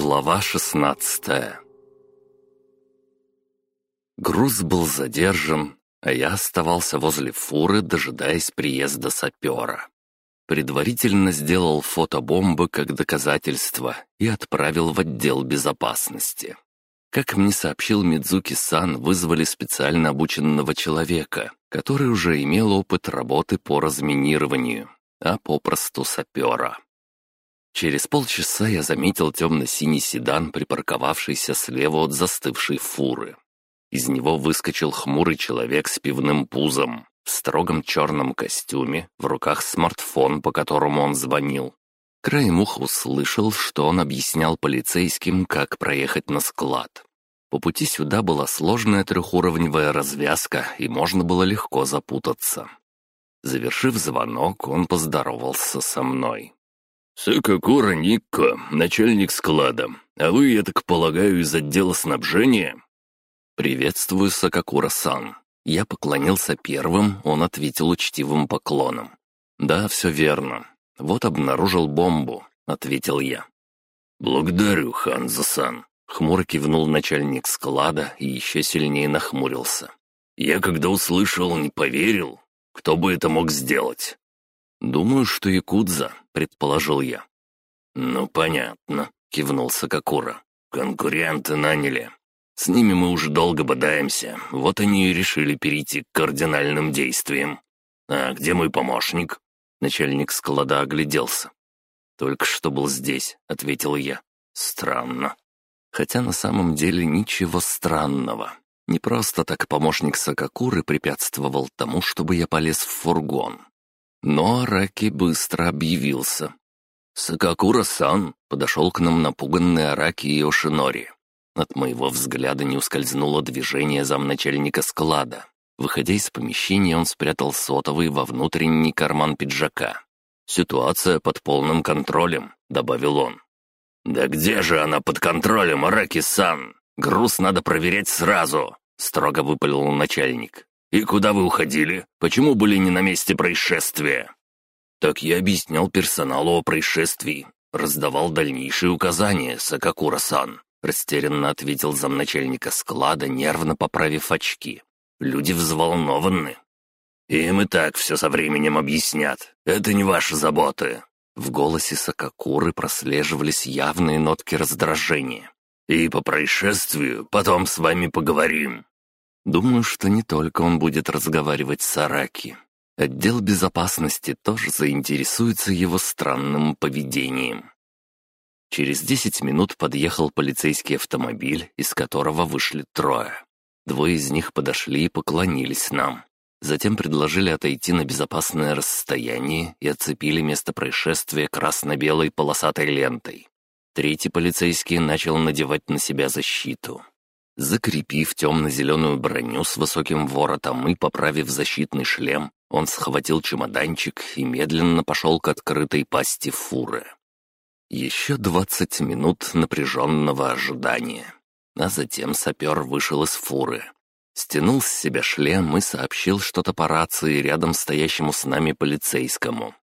Глава 16 Груз был задержан, а я оставался возле фуры, дожидаясь приезда сапера. Предварительно сделал фотобомбы как доказательство и отправил в отдел безопасности. Как мне сообщил Мидзуки-сан, вызвали специально обученного человека, который уже имел опыт работы по разминированию, а попросту сапера. Через полчаса я заметил темно-синий седан, припарковавшийся слева от застывшей фуры. Из него выскочил хмурый человек с пивным пузом, в строгом черном костюме, в руках смартфон, по которому он звонил. Краем уха услышал, что он объяснял полицейским, как проехать на склад. По пути сюда была сложная трехуровневая развязка, и можно было легко запутаться. Завершив звонок, он поздоровался со мной. «Сакакура Никко, начальник склада. А вы, я так полагаю, из отдела снабжения?» «Приветствую, Сакакура-сан». Я поклонился первым, он ответил учтивым поклоном. «Да, все верно. Вот обнаружил бомбу», — ответил я. «Благодарю, Ханзо-сан», — хмуро кивнул начальник склада и еще сильнее нахмурился. «Я когда услышал, не поверил. Кто бы это мог сделать?» «Думаю, что Якудза», — предположил я. «Ну, понятно», — кивнул Сакакура. «Конкуренты наняли. С ними мы уже долго бодаемся, вот они и решили перейти к кардинальным действиям. А где мой помощник?» Начальник склада огляделся. «Только что был здесь», — ответил я. «Странно». Хотя на самом деле ничего странного. Не просто так помощник Сакакуры препятствовал тому, чтобы я полез в фургон. Но Араки быстро объявился. «Сакакура-сан!» — подошел к нам напуганный Араки и Ошинори. От моего взгляда не ускользнуло движение замначальника склада. Выходя из помещения, он спрятал сотовый во внутренний карман пиджака. «Ситуация под полным контролем», — добавил он. «Да где же она под контролем, Араки-сан? Груз надо проверять сразу», — строго выпалил начальник. «И куда вы уходили? Почему были не на месте происшествия?» «Так я объяснял персоналу о происшествии, раздавал дальнейшие указания, Сакакура-сан. — растерянно ответил замначальника склада, нервно поправив очки. «Люди взволнованы». «Им и так все со временем объяснят. Это не ваши заботы». В голосе Сакакуры прослеживались явные нотки раздражения. «И по происшествию потом с вами поговорим». Думаю, что не только он будет разговаривать с Араки. Отдел безопасности тоже заинтересуется его странным поведением. Через десять минут подъехал полицейский автомобиль, из которого вышли трое. Двое из них подошли и поклонились нам. Затем предложили отойти на безопасное расстояние и оцепили место происшествия красно-белой полосатой лентой. Третий полицейский начал надевать на себя защиту. Закрепив темно-зеленую броню с высоким воротом и поправив защитный шлем, он схватил чемоданчик и медленно пошел к открытой пасти фуры. Еще двадцать минут напряженного ожидания. А затем сапер вышел из фуры. Стянул с себя шлем и сообщил что-то по рации рядом стоящему с нами полицейскому.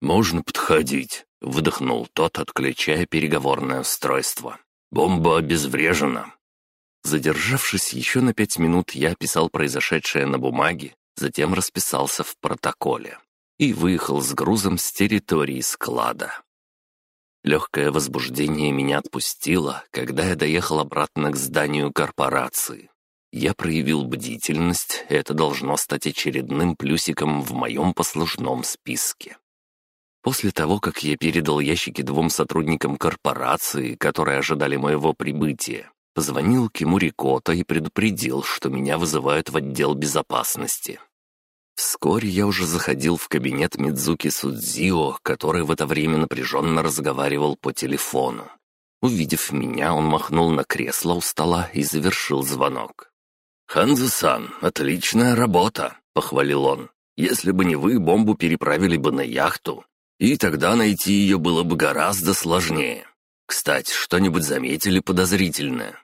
«Можно подходить», — выдохнул тот, отключая переговорное устройство. «Бомба обезврежена». Задержавшись еще на пять минут, я описал произошедшее на бумаге, затем расписался в протоколе и выехал с грузом с территории склада. Легкое возбуждение меня отпустило, когда я доехал обратно к зданию корпорации. Я проявил бдительность, это должно стать очередным плюсиком в моем послужном списке. После того, как я передал ящики двум сотрудникам корпорации, которые ожидали моего прибытия, позвонил Кимури Кота и предупредил, что меня вызывают в отдел безопасности. Вскоре я уже заходил в кабинет Мидзуки Судзио, который в это время напряженно разговаривал по телефону. Увидев меня, он махнул на кресло у стола и завершил звонок. «Ханзу-сан, отличная работа!» — похвалил он. «Если бы не вы, бомбу переправили бы на яхту, и тогда найти ее было бы гораздо сложнее. Кстати, что-нибудь заметили подозрительное?»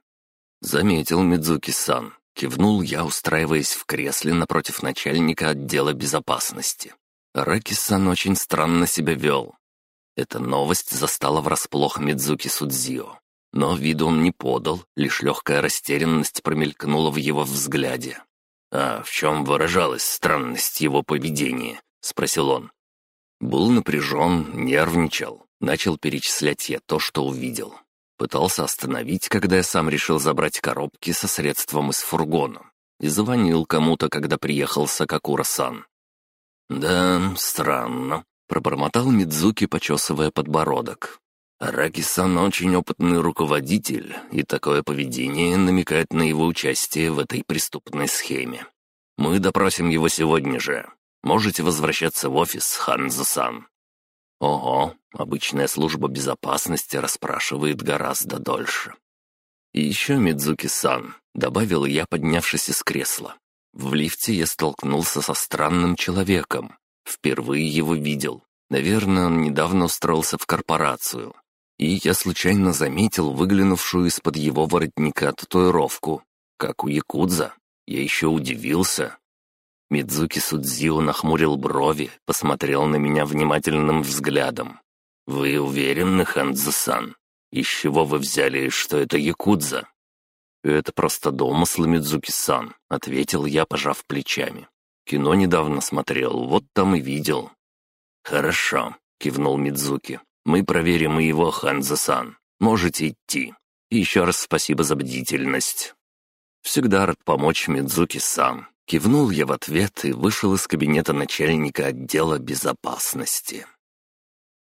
«Заметил Мидзуки-сан. Кивнул я, устраиваясь в кресле напротив начальника отдела безопасности. Рэкисан очень странно себя вел. Эта новость застала врасплох Мидзуки Судзио. Но виду он не подал, лишь легкая растерянность промелькнула в его взгляде. «А в чем выражалась странность его поведения?» — спросил он. Был напряжен, нервничал. Начал перечислять я то, что увидел. Пытался остановить, когда я сам решил забрать коробки со средством из фургона. И звонил кому-то, когда приехал Сакакура-сан. «Да, странно», — пробормотал Мидзуки, почесывая подбородок. «Араки-сан очень опытный руководитель, и такое поведение намекает на его участие в этой преступной схеме. Мы допросим его сегодня же. Можете возвращаться в офис, Ханзо-сан». Ого, обычная служба безопасности расспрашивает гораздо дольше. «И еще, Мидзуки-сан», — добавил я, поднявшись из кресла. В лифте я столкнулся со странным человеком. Впервые его видел. Наверное, он недавно устроился в корпорацию. И я случайно заметил выглянувшую из-под его воротника татуировку, как у якудза. Я еще удивился. Мидзуки Судзио нахмурил брови, посмотрел на меня внимательным взглядом. «Вы уверены, Ханзо-сан? Из чего вы взяли, что это якудза?» «Это просто домыслы Мидзуки-сан», — ответил я, пожав плечами. «Кино недавно смотрел, вот там и видел». «Хорошо», — кивнул Мидзуки. «Мы проверим и его, Ханзо-сан. Можете идти. И еще раз спасибо за бдительность». «Всегда рад помочь Мидзуки-сан», — кивнул я в ответ и вышел из кабинета начальника отдела безопасности.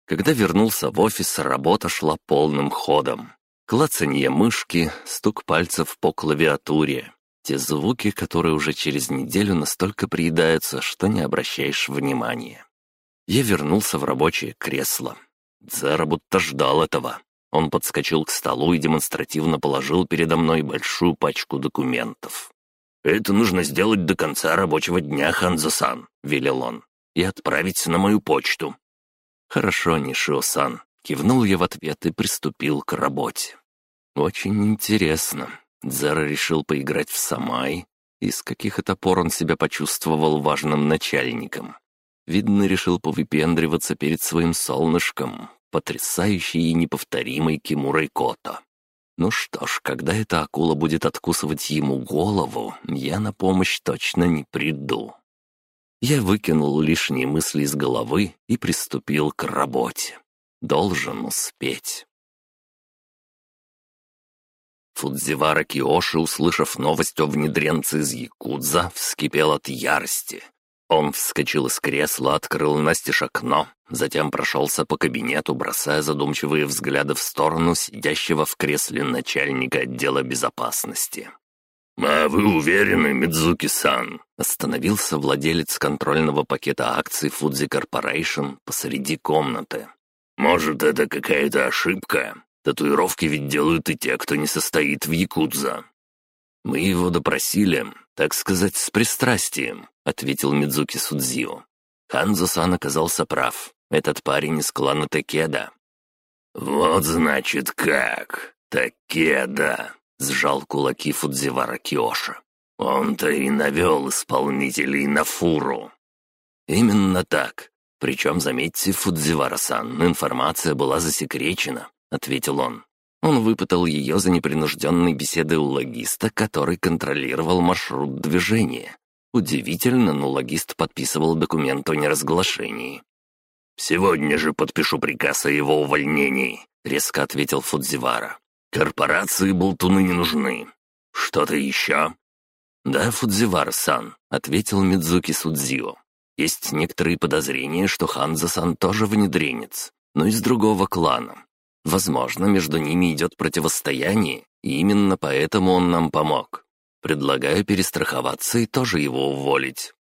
Когда вернулся в офис, работа шла полным ходом. Клацанье мышки, стук пальцев по клавиатуре. Те звуки, которые уже через неделю настолько приедаются, что не обращаешь внимания. Я вернулся в рабочее кресло. Дзера будто ждал этого. Он подскочил к столу и демонстративно положил передо мной большую пачку документов. «Это нужно сделать до конца рабочего дня, Ханзо-сан», — велел он, — «и отправить на мою почту». «Хорошо, Нишио-сан», — кивнул я в ответ и приступил к работе. Очень интересно. Дзара решил поиграть в Самай, и с каких это пор он себя почувствовал важным начальником. Видно, решил повыпендриваться перед своим солнышком, потрясающей и неповторимой Кимурой Кото. Ну что ж, когда эта акула будет откусывать ему голову, я на помощь точно не приду. Я выкинул лишние мысли из головы и приступил к работе. Должен успеть. Фудзивара Киоши, услышав новость о внедренце из Якудза, вскипел от ярости. Он вскочил из кресла, открыл настежь окно, затем прошелся по кабинету, бросая задумчивые взгляды в сторону сидящего в кресле начальника отдела безопасности. «А вы уверены, Мидзуки-сан?» Остановился владелец контрольного пакета акций Фудзи Корпорейшн посреди комнаты. «Может, это какая-то ошибка? Татуировки ведь делают и те, кто не состоит в Якудза». «Мы его допросили, так сказать, с пристрастием», — ответил Мидзуки Судзио. Ханзо-сан оказался прав. Этот парень из клана Такеда. «Вот значит как! Такеда!» — сжал кулаки Фудзивара Киоша. «Он-то и навел исполнителей на фуру». «Именно так. Причем, заметьте, Фудзивара-сан, информация была засекречена. — ответил он. Он выпытал ее за непринужденной беседой у логиста, который контролировал маршрут движения. Удивительно, но логист подписывал документ о неразглашении. «Сегодня же подпишу приказ о его увольнении», — резко ответил Фудзивара. «Корпорации болтуны не нужны. Что-то еще?» «Да, Фудзивара-сан», — ответил Мидзуки Судзио. «Есть некоторые подозрения, что Ханза-сан тоже внедренец, но из другого клана. Возможно, между ними идет противостояние, и именно поэтому он нам помог. Предлагаю перестраховаться и тоже его уволить».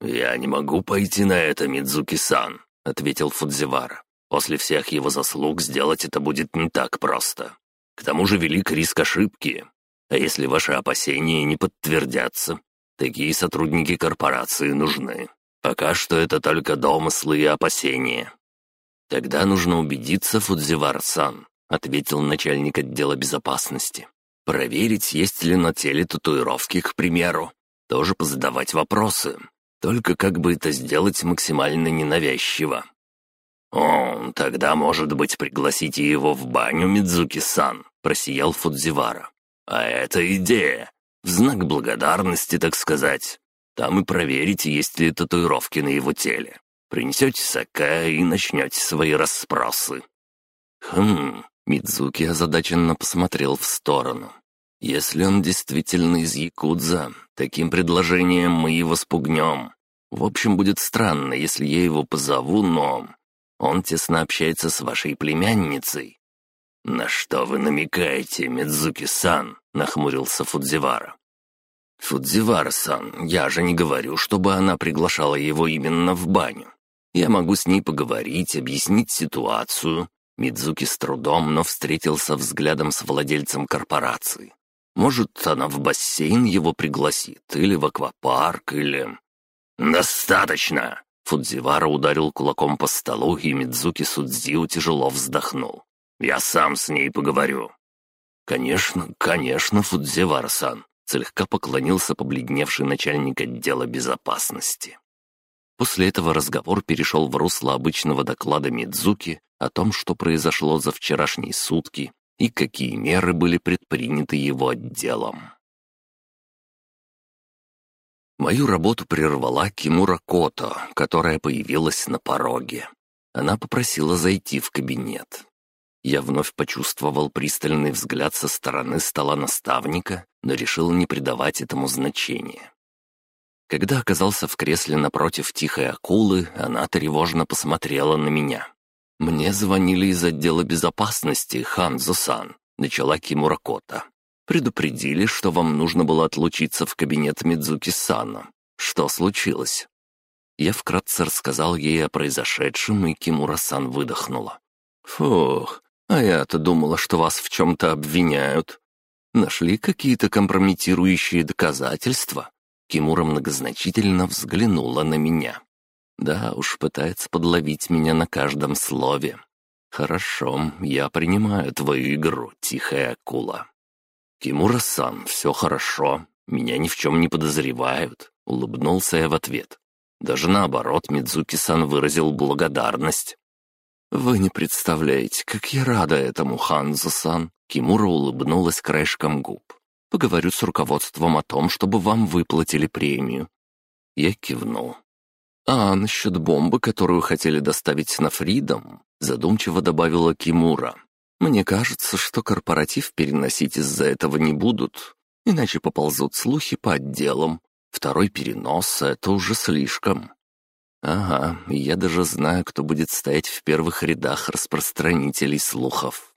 «Я не могу пойти на это, Мидзуки-сан», — ответил Фудзивара. «После всех его заслуг сделать это будет не так просто. К тому же велик риск ошибки. А если ваши опасения не подтвердятся, такие сотрудники корпорации нужны. Пока что это только домыслы и опасения. «Тогда нужно убедиться, Фудзивар-сан», — ответил начальник отдела безопасности. «Проверить, есть ли на теле татуировки, к примеру. Тоже позадавать вопросы. Только как бы это сделать максимально ненавязчиво». «О, тогда, может быть, пригласите его в баню, Мидзуки-сан», — просиял Фудзивара. «А это идея. В знак благодарности, так сказать. Там и проверите, есть ли татуировки на его теле. Принесете саке и начнете свои расспросы». «Хм...» — Мидзуки озадаченно посмотрел в сторону. «Если он действительно из Якудза, таким предложением мы его спугнем. В общем, будет странно, если я его позову, но... Он тесно общается с вашей племянницей». «На что вы намекаете, Мидзуки-сан?» — нахмурился Фудзивара. «Фудзивара-сан, я же не говорю, чтобы она приглашала его именно в баню. Я могу с ней поговорить, объяснить ситуацию». Мидзуки с трудом, но встретился взглядом с владельцем корпорации. Может, она в бассейн его пригласит, или в аквапарк, или... «Достаточно!» Фудзивара ударил кулаком по столу, и Мидзуки Судзио тяжело вздохнул. «Я сам с ней поговорю». «Конечно, конечно, Фудзивара-сан», — слегка поклонился побледневший начальник отдела безопасности. После этого разговор перешел в русло обычного доклада Мидзуки о том, что произошло за вчерашние сутки и какие меры были предприняты его отделом. Мою работу прервала Кимура Кото, которая появилась на пороге. Она попросила зайти в кабинет. Я вновь почувствовал пристальный взгляд со стороны стола наставника, но решил не придавать этому значения. Когда оказался в кресле напротив тихой акулы, она тревожно посмотрела на меня. «Мне звонили из отдела безопасности, Ханзо-сан», — начала Кимура Кота. Предупредили, что вам нужно было отлучиться в кабинет Мидзуки-сана. Что случилось?» Я вкратце рассказал ей о произошедшем, и Кимура-сан выдохнула. «Фух, а я-то думала, что вас в чем-то обвиняют. Нашли какие-то компрометирующие доказательства?» Кимура многозначительно взглянула на меня. «Да уж, пытается подловить меня на каждом слове. Хорошо, я принимаю твою игру, тихая акула. «Кимура-сан, все хорошо. Меня ни в чем не подозревают», — улыбнулся я в ответ. Даже наоборот, Мидзуки-сан выразил благодарность. «Вы не представляете, как я рада этому, Ханзо-сан!» Кимура улыбнулась краешком губ. «Поговорю с руководством о том, чтобы вам выплатили премию». Я кивнул. «А насчет бомбы, которую хотели доставить на Фридом?» Задумчиво добавила Кимура. Мне кажется, что корпоратив переносить из-за этого не будут, иначе поползут слухи по отделам. Второй перенос — это уже слишком. Ага, я даже знаю, кто будет стоять в первых рядах распространителей слухов.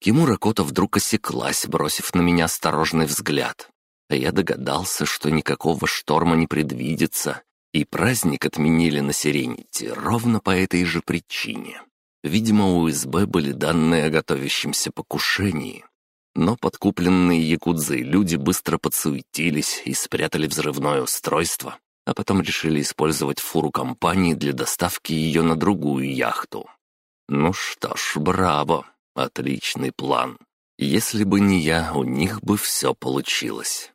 Кимура Кота вдруг осеклась, бросив на меня осторожный взгляд. А я догадался, что никакого шторма не предвидится, и праздник отменили на Сирените ровно по этой же причине. Видимо, у СБ были данные о готовящемся покушении. Но подкупленные якудзы люди быстро подсуетились и спрятали взрывное устройство, а потом решили использовать фуру компании для доставки ее на другую яхту. Ну что ж, браво, отличный план. Если бы не я, у них бы все получилось.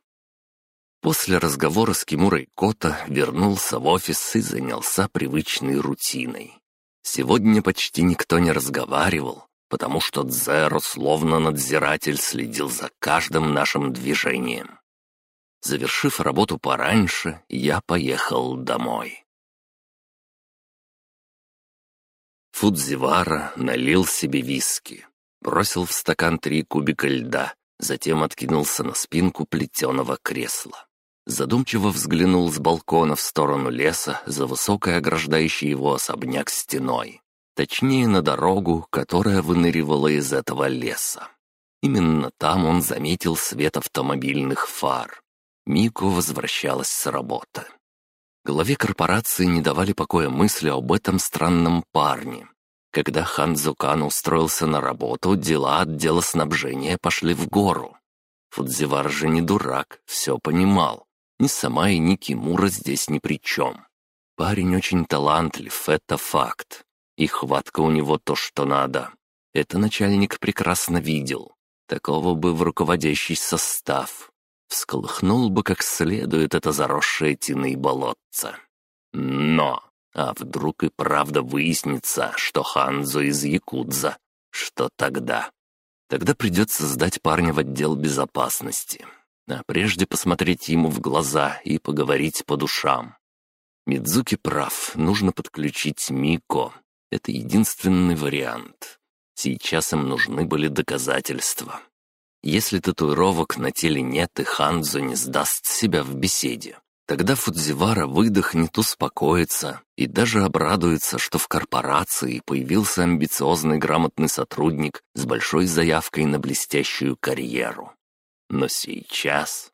После разговора с Кимурой Кота вернулся в офис и занялся привычной рутиной. Сегодня почти никто не разговаривал, потому что Дзеро, словно надзиратель, следил за каждым нашим движением. Завершив работу пораньше, я поехал домой. Фудзивара налил себе виски, бросил в стакан три кубика льда, затем откинулся на спинку плетеного кресла. Задумчиво взглянул с балкона в сторону леса за высокой ограждающей его особняк стеной. Точнее, на дорогу, которая выныривала из этого леса. Именно там он заметил свет автомобильных фар. Мико возвращалась с работы. Главе корпорации не давали покоя мысли об этом странном парне. Когда Хан Зукан устроился на работу, дела отдела снабжения пошли в гору. Фудзивар же не дурак, все понимал. Ни сама и ни Кимура здесь ни при чем. Парень очень талантлив, это факт. И хватка у него то, что надо. Это начальник прекрасно видел. Такого бы в руководящий состав. Всколыхнул бы как следует это заросшее тиной болотце. Но, а вдруг и правда выяснится, что Ханзо из Якудза? Что тогда? Тогда придется сдать парня в отдел безопасности. А прежде посмотреть ему в глаза и поговорить по душам. Мидзуки прав, нужно подключить Мико. Это единственный вариант. Сейчас им нужны были доказательства. Если татуировок на теле нет и Ханзо не сдаст себя в беседе, тогда Фудзивара выдохнет, успокоится и даже обрадуется, что в корпорации появился амбициозный грамотный сотрудник с большой заявкой на блестящую карьеру. Но сейчас...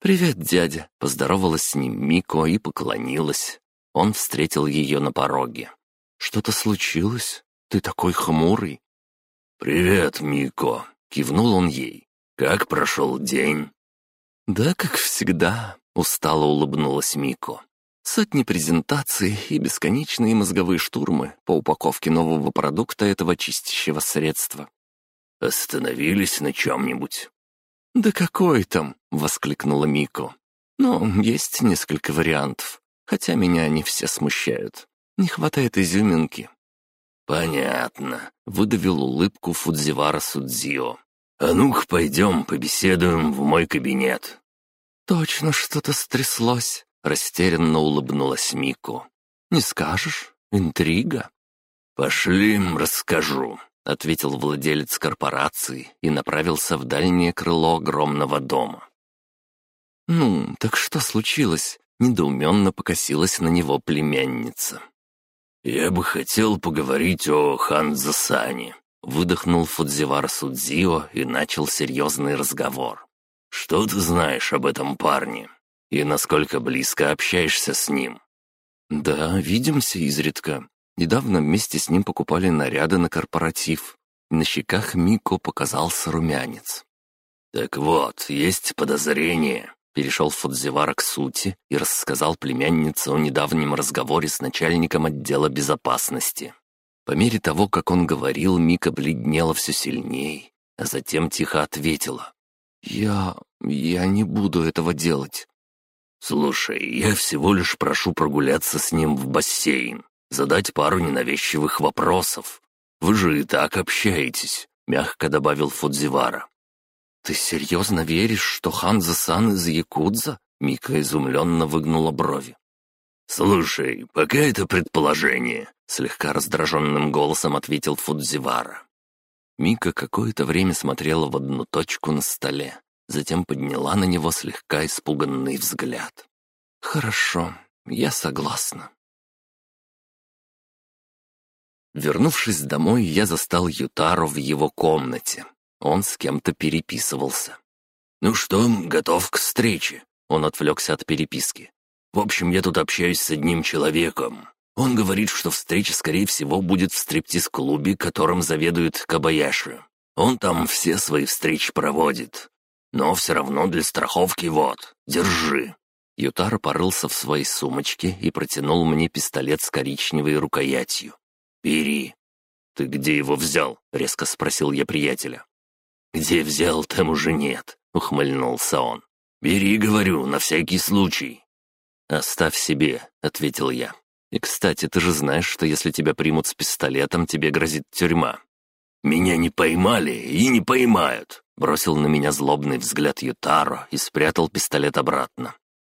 «Привет, дядя!» — поздоровалась с ним Мико и поклонилась. Он встретил ее на пороге. «Что-то случилось? Ты такой хмурый?» «Привет, Мико!» — кивнул он ей. «Как прошел день?» «Да, как всегда», — устало улыбнулась Мико. «Сотни презентаций и бесконечные мозговые штурмы по упаковке нового продукта этого чистящего средства». «Остановились на чем-нибудь?» «Да какой там?» — воскликнула Мико. «Ну, есть несколько вариантов, хотя меня они все смущают. Не хватает изюминки». «Понятно», — выдавил улыбку Фудзивара Судзио. «А ну-ка, пойдем, побеседуем в мой кабинет». «Точно что-то стряслось», — растерянно улыбнулась Мико. «Не скажешь? Интрига?» «Пошли, расскажу», — ответил владелец корпорации и направился в дальнее крыло огромного дома. «Ну, так что случилось?» — недоуменно покосилась на него племянница. «Я бы хотел поговорить о Ханзасане», — выдохнул Фудзивар Судзио и начал серьезный разговор. «Что ты знаешь об этом парне? И насколько близко общаешься с ним?» «Да, видимся изредка. Недавно вместе с ним покупали наряды на корпоратив. На щеках Мико показался румянец. «Так вот, есть подозрение», — перешел Фудзивара к сути и рассказал племяннице о недавнем разговоре с начальником отдела безопасности. По мере того, как он говорил, Мика бледнела все сильней, а затем тихо ответила. «Я... я не буду этого делать». «Слушай, я всего лишь прошу прогуляться с ним в бассейн задать пару ненавязчивых вопросов. Вы же и так общаетесь», — мягко добавил Фудзивара. «Ты серьезно веришь, что Ханза-сан из Якудза?» Мика изумленно выгнула брови. «Слушай, пока это предположение», — слегка раздраженным голосом ответил Фудзивара. Мика какое-то время смотрела в одну точку на столе, затем подняла на него слегка испуганный взгляд. «Хорошо, я согласна». Вернувшись домой, я застал Ютару в его комнате. Он с кем-то переписывался. «Ну что, готов к встрече?» Он отвлекся от переписки. «В общем, я тут общаюсь с одним человеком. Он говорит, что встреча, скорее всего, будет в стриптиз-клубе, которым заведует Кабаяши. Он там все свои встречи проводит. Но все равно для страховки вот, держи». Ютара порылся в своей сумочке и протянул мне пистолет с коричневой рукоятью. «Бери». «Ты где его взял?» — резко спросил я приятеля. «Где взял, там уже нет», — ухмыльнулся он. «Бери, говорю, на всякий случай». «Оставь себе», — ответил я. «И, кстати, ты же знаешь, что если тебя примут с пистолетом, тебе грозит тюрьма». «Меня не поймали и не поймают», — бросил на меня злобный взгляд Ютаро и спрятал пистолет обратно.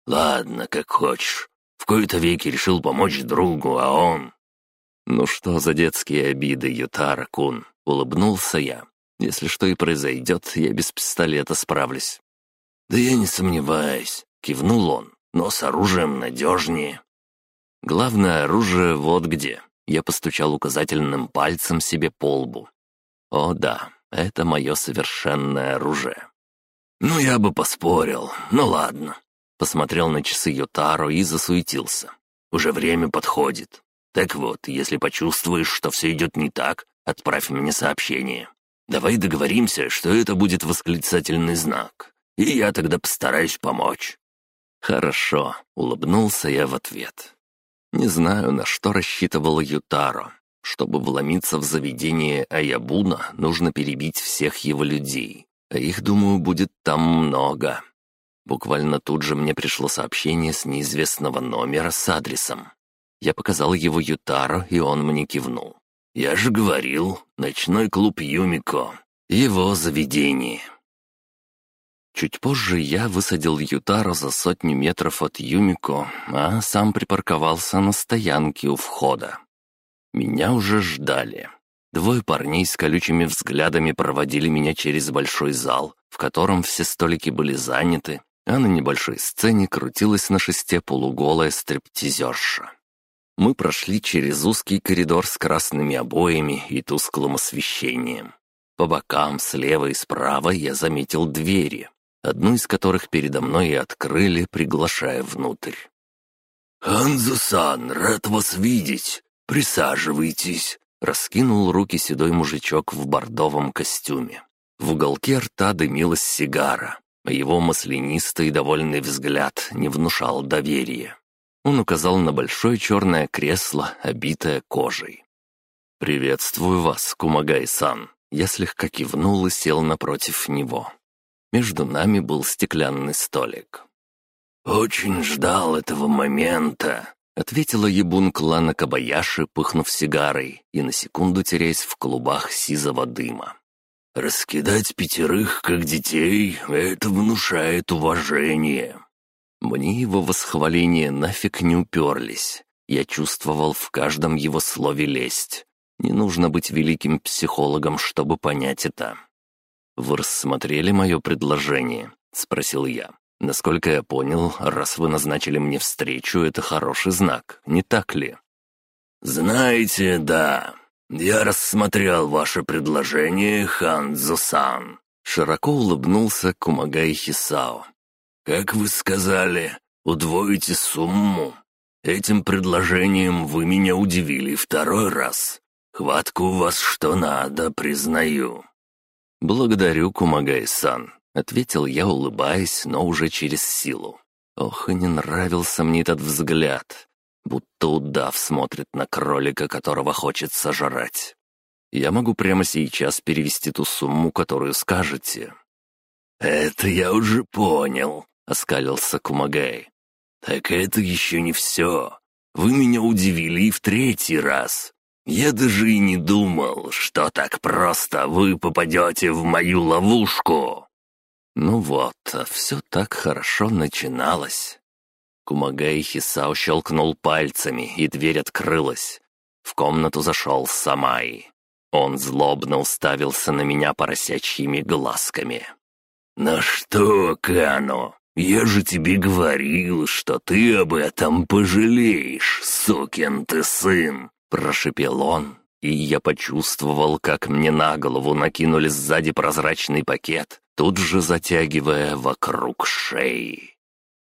«Ладно, как хочешь. В кои-то веки решил помочь другу, а он...» «Ну что за детские обиды, Ютара-кун?» — улыбнулся я. «Если что и произойдет, я без пистолета справлюсь». «Да я не сомневаюсь», — кивнул он, — «но с оружием надежнее». «Главное оружие вот где». Я постучал указательным пальцем себе по лбу. «О да, это мое совершенное оружие». «Ну, я бы поспорил. Ну ладно». Посмотрел на часы Ютаро и засуетился. «Уже время подходит. Так вот, если почувствуешь, что все идет не так, отправь мне сообщение. Давай договоримся, что это будет восклицательный знак, и я тогда постараюсь помочь». «Хорошо», — улыбнулся я в ответ. Не знаю, на что рассчитывал Ютаро. Чтобы вломиться в заведение Аябуна, нужно перебить всех его людей. А их, думаю, будет там много. Буквально тут же мне пришло сообщение с неизвестного номера с адресом. Я показал его Ютаро, и он мне кивнул. «Я же говорил, ночной клуб Юмико. Его заведение. Чуть позже я высадил Ютаро за сотню метров от Юмико, а сам припарковался на стоянке у входа. Меня уже ждали. Двое парней с колючими взглядами проводили меня через большой зал, в котором все столики были заняты, а на небольшой сцене крутилась на шесте полуголая стриптизерша. Мы прошли через узкий коридор с красными обоями и тусклым освещением. По бокам, слева и справа я заметил двери, одну из которых передо мной и открыли, приглашая внутрь. «Ханзо-сан, рад вас видеть! Присаживайтесь!» Раскинул руки седой мужичок в бордовом костюме. В уголке рта дымилась сигара, а его маслянистый и довольный взгляд не внушал доверия. Он указал на большое черное кресло, обитое кожей. «Приветствую вас, Кумагай-сан!» Я слегка кивнул и сел напротив него. Между нами был стеклянный столик. «Очень ждал этого момента», — ответила ебун клана Кабаяши, пыхнув сигарой и на секунду теряясь в клубах сизого дыма. «Раскидать пятерых, как детей, это внушает уважение». Мне его восхваления нафиг не уперлись. Я чувствовал в каждом его слове лесть. Не нужно быть великим психологом, чтобы понять это. «Вы рассмотрели мое предложение?» — спросил я. «Насколько я понял, раз вы назначили мне встречу, это хороший знак, не так ли?» «Знаете, да. Я рассмотрел ваше предложение, Ханзо-сан», — широко улыбнулся Кумагай Хисао. «Как вы сказали, удвоите сумму. Этим предложением вы меня удивили второй раз. Хватка у вас что надо, признаю». «Благодарю, Кумагай-сан», — ответил я, улыбаясь, но уже через силу. Ох, и не нравился мне этот взгляд, будто удав смотрит на кролика, которого хочет сожрать. Я могу прямо сейчас перевести ту сумму, которую скажете». «Это я уже понял», — оскалился Кумагай. «Так это еще не все. Вы меня удивили и в третий раз. Я даже и не думал, что так просто вы попадете в мою ловушку». Ну вот, все так хорошо начиналось. Кумагай Хисао щелкнул пальцами, и дверь открылась. В комнату зашел Самай. Он злобно уставился на меня поросячьими глазками. «Ну что, Кану, я же тебе говорил, что ты об этом пожалеешь, сукин ты сын!» Прошипел он, и я почувствовал, как мне на голову накинули сзади прозрачный пакет, тут же затягивая вокруг шеи.